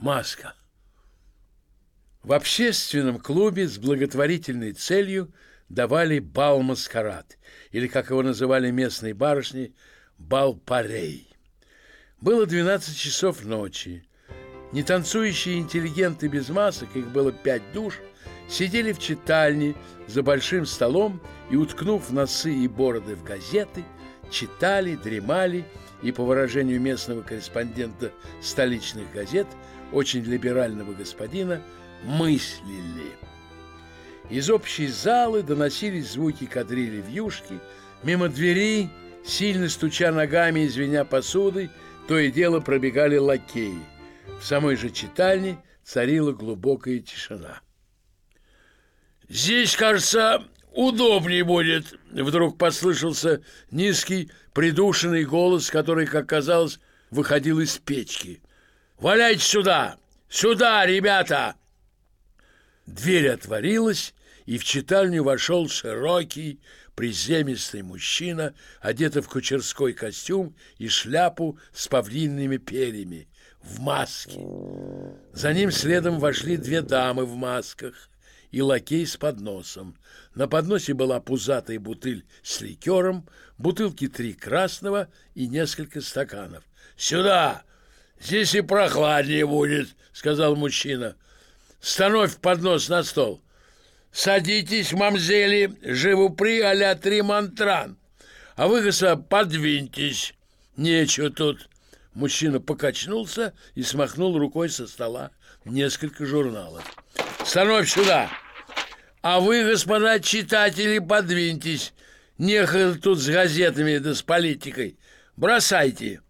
Маска. В общественном клубе с благотворительной целью давали бал-маскарад, или, как его называли местные барышни, бал-парей. Было 12 часов ночи. Нетанцующие интеллигенты без масок, их было пять душ, сидели в читальне за большим столом и, уткнув носы и бороды в газеты, читали, дремали и, по выражению местного корреспондента столичных газет, очень либерального господина, мыслили. Из общей залы доносились звуки кадрили вьюшки, мимо двери, сильно стуча ногами и звеня посудой, то и дело пробегали лакеи. В самой же читальне царила глубокая тишина. «Здесь, кажется, удобнее будет!» Вдруг послышался низкий, придушенный голос, который, как казалось, выходил из печки. «Валяйте сюда! Сюда, ребята!» Дверь отворилась, и в читальню вошел широкий, приземистый мужчина, одетый в кучерской костюм и шляпу с павлинными перьями, в маске. За ним следом вошли две дамы в масках и лакей с подносом. На подносе была пузатая бутыль с ликером, бутылки три красного и несколько стаканов. «Сюда! Здесь и прохладнее будет», — сказал мужчина. «Становь поднос на стол». «Садитесь, мамзели, живупри а-ля Тримантран, а вы, господа, подвиньтесь. Нечего тут». Мужчина покачнулся и смахнул рукой со стола несколько журналов. «Становь сюда!» А вы, господа читатели, подвиньтесь. Нехай тут с газетами да с политикой. Бросайте.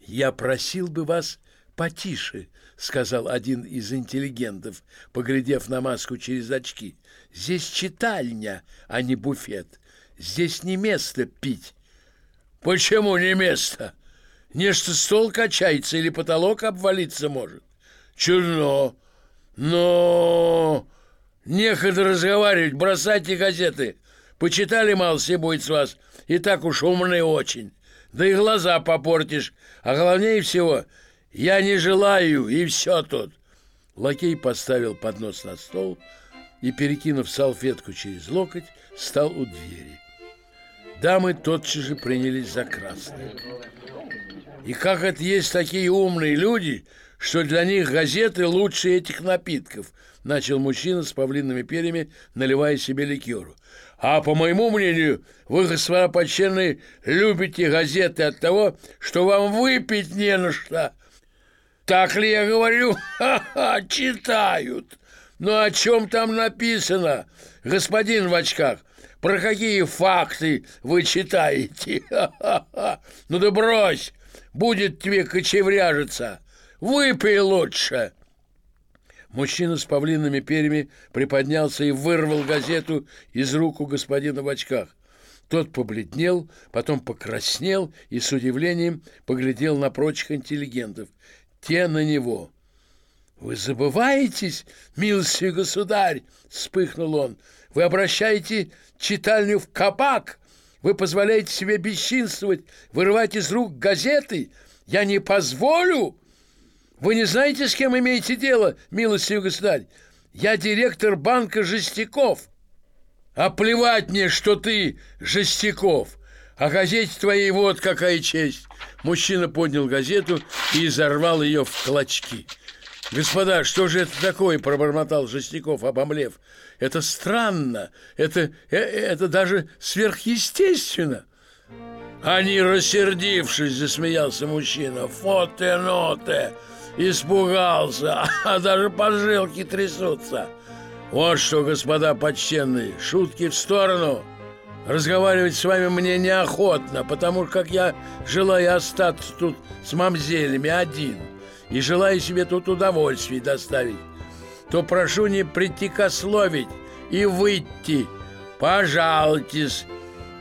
Я просил бы вас потише, сказал один из интеллигентов, поглядев на маску через очки. Здесь читальня, а не буфет. Здесь не место пить. Почему не место? Нечто стол качается или потолок обвалиться может. Чудно. Но Нехода разговаривать, бросайте газеты. Почитали мало, все будет с вас. И так уж умные очень. Да и глаза попортишь. А главнее всего, я не желаю, и все тут. Лакей поставил поднос на стол и, перекинув салфетку через локоть, стал у двери. Дамы тотчас же принялись за красное. И как это есть такие умные люди, что для них газеты лучше этих напитков, начал мужчина с павлинными перьями, наливая себе ликеру. А по моему мнению, вы, господа почтенные, любите газеты от того, что вам выпить не на что. Так ли я говорю? Ха-ха, читают. Ну о чем там написано, господин в очках? Про какие факты вы читаете? Ха-ха-ха. Ну да брось, будет тебе кочевряжиться. Выпей лучше!» Мужчина с павлинными перьями приподнялся и вырвал газету из рук у господина в очках. Тот побледнел, потом покраснел и с удивлением поглядел на прочих интеллигентов. Те на него. «Вы забываетесь, милостивый государь!» — вспыхнул он. «Вы обращаете читальню в кабак! Вы позволяете себе бесчинствовать, вырывать из рук газеты! Я не позволю!» Вы не знаете, с кем имеете дело, милостивый государь? Я директор банка Жестяков. А плевать мне, что ты Жестяков. А газете твоей вот какая честь. Мужчина поднял газету и изорвал ее в клочки. «Господа, что же это такое?» – пробормотал Жестяков, обомлев. «Это странно, это, э, это даже сверхъестественно». «Они рассердившись», – засмеялся мужчина. «Фоте-ноте!» Испугался, а даже поджилки трясутся. Вот что, господа почтенные, шутки в сторону. Разговаривать с вами мне неохотно, потому как я желаю остаться тут с мамзелями один и желаю себе тут удовольствий доставить, то прошу не притекословить и выйти. Пожалуйтесь,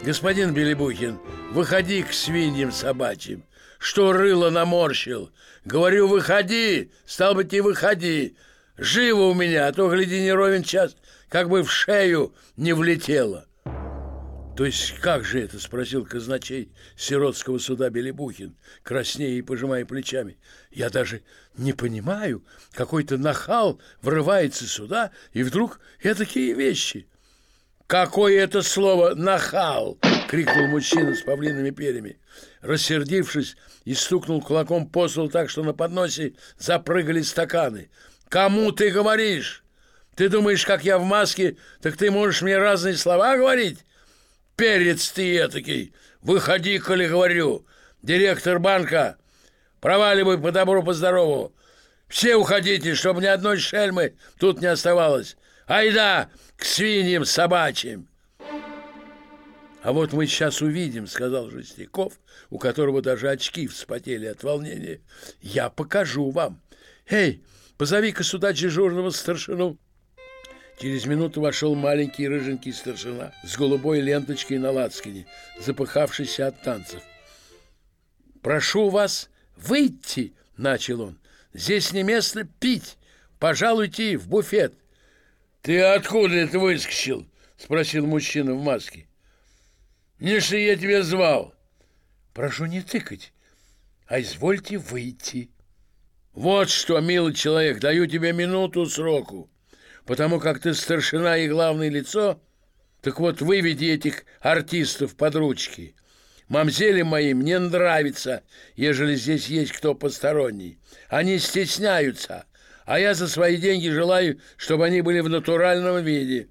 господин Белебухин, выходи к свиньям собачьим что рыло наморщил. Говорю, выходи, стал быть, и выходи. Живо у меня, а то, гляди, не ровен час, как бы в шею не влетело. То есть как же это, спросил казначей сиротского суда Белебухин, краснея и пожимая плечами. Я даже не понимаю, какой-то нахал врывается сюда, и вдруг такие вещи. Какое это слово «нахал»? крикнул мужчина с павлиными перьями. Рассердившись и стукнул кулаком по столу так, что на подносе запрыгали стаканы. «Кому ты говоришь? Ты думаешь, как я в маске, так ты можешь мне разные слова говорить? Перец ты этакий! Выходи, коли говорю! Директор банка! Проваливай по добру, по здорову! Все уходите, чтобы ни одной шельмы тут не оставалось! Айда к свиньям собачьим!» «А вот мы сейчас увидим», — сказал Жестяков, у которого даже очки вспотели от волнения. «Я покажу вам. Эй, позови-ка сюда дежурного старшину». Через минуту вошел маленький рыженький старшина с голубой ленточкой на лацкане, запыхавшийся от танцев. «Прошу вас выйти!» — начал он. «Здесь не место пить. Пожалуйте в буфет». «Ты откуда это выскочил?» — спросил мужчина в маске. «Не что я тебя звал». «Прошу не тыкать, а извольте выйти». «Вот что, милый человек, даю тебе минуту сроку потому как ты старшина и главное лицо, так вот выведи этих артистов под ручки. Мамзели мои мне нравится, ежели здесь есть кто посторонний. Они стесняются, а я за свои деньги желаю, чтобы они были в натуральном виде».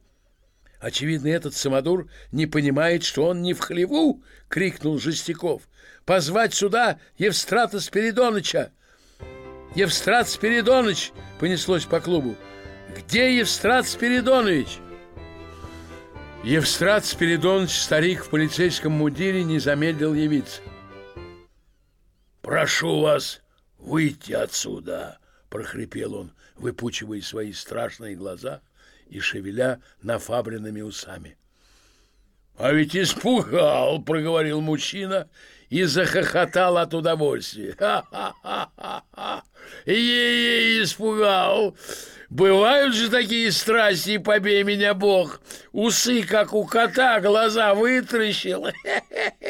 Очевидно, этот самодур не понимает, что он не в хлеву, — крикнул Жестяков. Позвать сюда Евстрата Спиридоныча. Евстрат Спиридоныч понеслось по клубу. Где Евстрат Спиридонович? Евстрат Спиридонович, старик в полицейском мундире, не замедлил явиться. «Прошу вас выйти отсюда!» — прохрипел он, выпучивая свои страшные глаза и шевеля нафабренными усами. «А ведь испугал!» — проговорил мужчина и захохотал от удовольствия. «Ха-ха-ха-ха! Ей-ей, испугал! Бывают же такие страсти, побей меня Бог! Усы, как у кота, глаза вытращил!»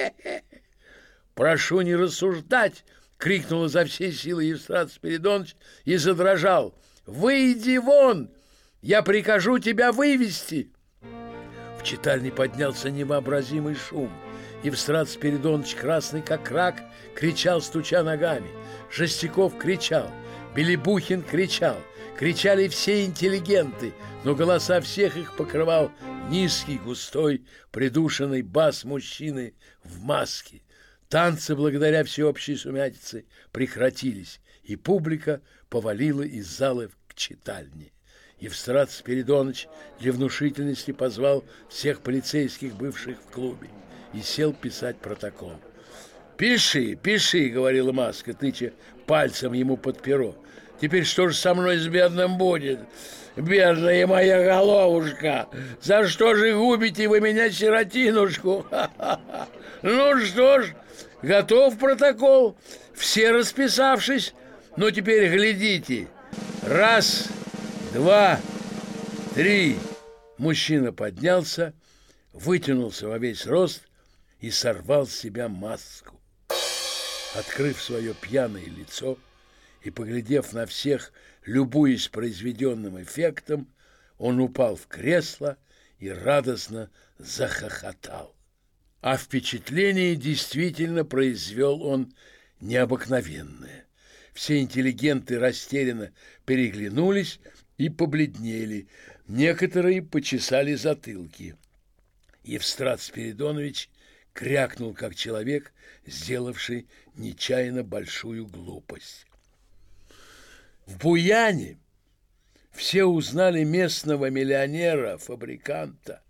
«Прошу не рассуждать!» — крикнул изо всей силы Евстрат Спиридонович и задрожал. «Выйди вон! Я прикажу тебя вывести!» В читальне поднялся невообразимый шум. Евстрат Спиридонович, красный как рак, кричал, стуча ногами. Жестяков кричал, Белебухин кричал, кричали все интеллигенты, но голоса всех их покрывал низкий, густой, придушенный бас мужчины в маске. Танцы, благодаря всеобщей сумятице, прекратились, и публика повалила из зала к читальне. Евстрат Спиридоныч для внушительности позвал всех полицейских, бывших в клубе, и сел писать протокол. «Пиши, пиши», — говорила Маска, тыча пальцем ему под перо. «Теперь что же со мной с бедным будет? Бедная моя головушка! За что же губите вы меня, сиротинушку? Ну что ж, готов протокол, все расписавшись. Ну теперь глядите. Раз, два, три. Мужчина поднялся, вытянулся во весь рост и сорвал с себя маску. Открыв свое пьяное лицо и поглядев на всех, любуясь произведенным эффектом, он упал в кресло и радостно захохотал. А впечатление действительно произвел он необыкновенное. Все интеллигенты растерянно переглянулись и побледнели. Некоторые почесали затылки. Евстрат Спиридонович крякнул, как человек, сделавший нечаянно большую глупость. В Буяне все узнали местного миллионера, фабриканта,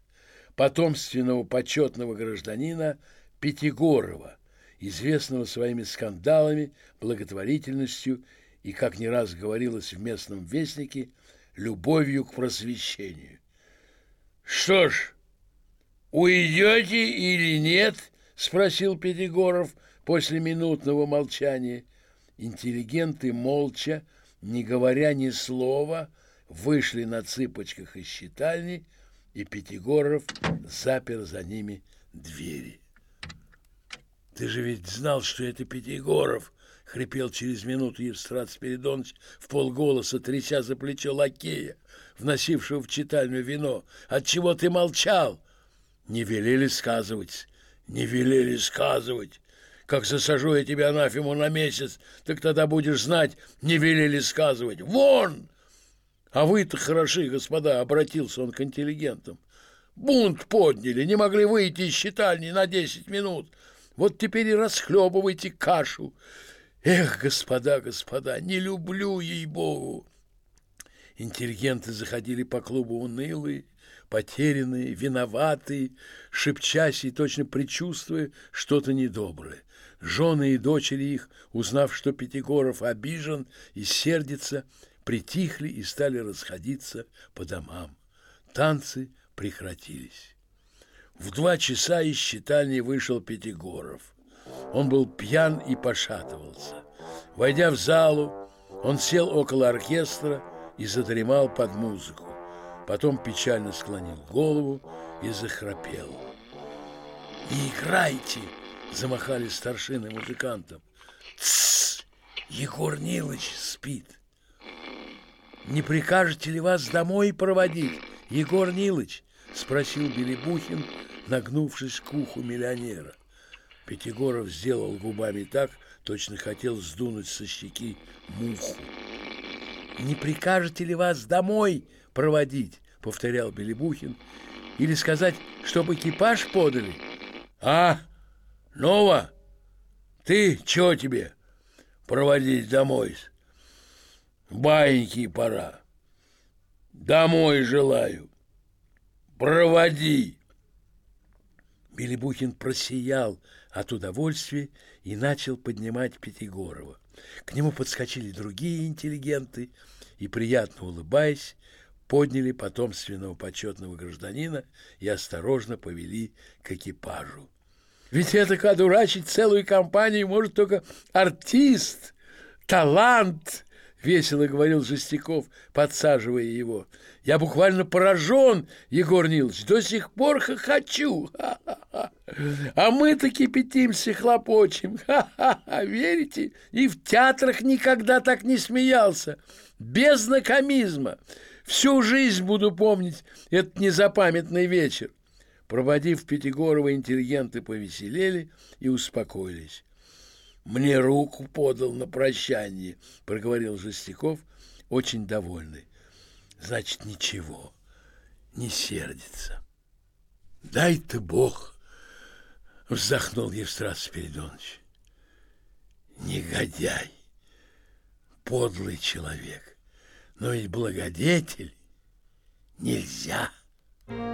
потомственного почетного гражданина Пятигорова, известного своими скандалами, благотворительностью и, как не раз говорилось в местном вестнике, любовью к просвещению. «Что ж, уйдете или нет?» — спросил Пятигоров после минутного молчания. Интеллигенты молча, не говоря ни слова, вышли на цыпочках из читальни, и Пятигоров запер за ними двери. Ты же ведь знал, что это Пятигоров, — хрипел через минуту Евстрат Спиридонович в полголоса, тряся за плечо лакея, вносившего в читальню вино. Отчего ты молчал? Не велели сказывать, не велели сказывать. Как засажу я тебя анафему на месяц, так тогда будешь знать, не велели сказывать. Вон! А вы-то хороши, господа, обратился он к интеллигентам. Бунт подняли, не могли выйти из читальни на десять минут. Вот теперь и расхлебывайте кашу. Эх, господа, господа, не люблю ей-богу. Интеллигенты заходили по клубу унылые, потерянные, виноватые, шепчась и точно предчувствуя что-то недоброе. Жены и дочери их, узнав, что Пятигоров обижен и сердится, притихли и стали расходиться по домам. Танцы прекратились. В два часа из читальни вышел Пятигоров. Он был пьян и пошатывался. Войдя в залу, он сел около оркестра и задремал под музыку. Потом печально склонил голову и захрапел. «Не играйте!» – замахали старшины музыкантам. «Тссс! Егор Нилыч спит!» «Не прикажете ли вас домой проводить, Егор Нилыч?» – спросил Белебухин, нагнувшись к уху миллионера. Пятигоров сделал губами так, точно хотел сдунуть со щеки муху. «Не прикажете ли вас домой проводить?» — повторял Белебухин. «Или сказать, чтобы экипаж подали?» «А, Нова, ты чего тебе проводить домой? Баиньки пора. Домой желаю. Проводи!» Белебухин просиял от удовольствия и начал поднимать Пятигорова. К нему подскочили другие интеллигенты и, приятно улыбаясь, подняли потомственного почетного гражданина и осторожно повели к экипажу. Ведь это одурачить целую компанию может только артист, талант, весело говорил Жестяков, подсаживая его. Я буквально поражен, Егор Нилович, до сих пор хохочу. А мы-то кипятимся, хлопочем. Ха-ха-ха, верите? И в театрах никогда так не смеялся. Без знакомизма. Всю жизнь буду помнить этот незапамятный вечер. Проводив Пятигорова, интеллигенты повеселели и успокоились. «Мне руку подал на прощание», — проговорил Жестяков, очень довольный. «Значит, ничего, не сердится». «Дай ты Бог!» — вздохнул Евстрат Спиридонович. «Негодяй, подлый человек, но ведь благодетель нельзя». Thank you.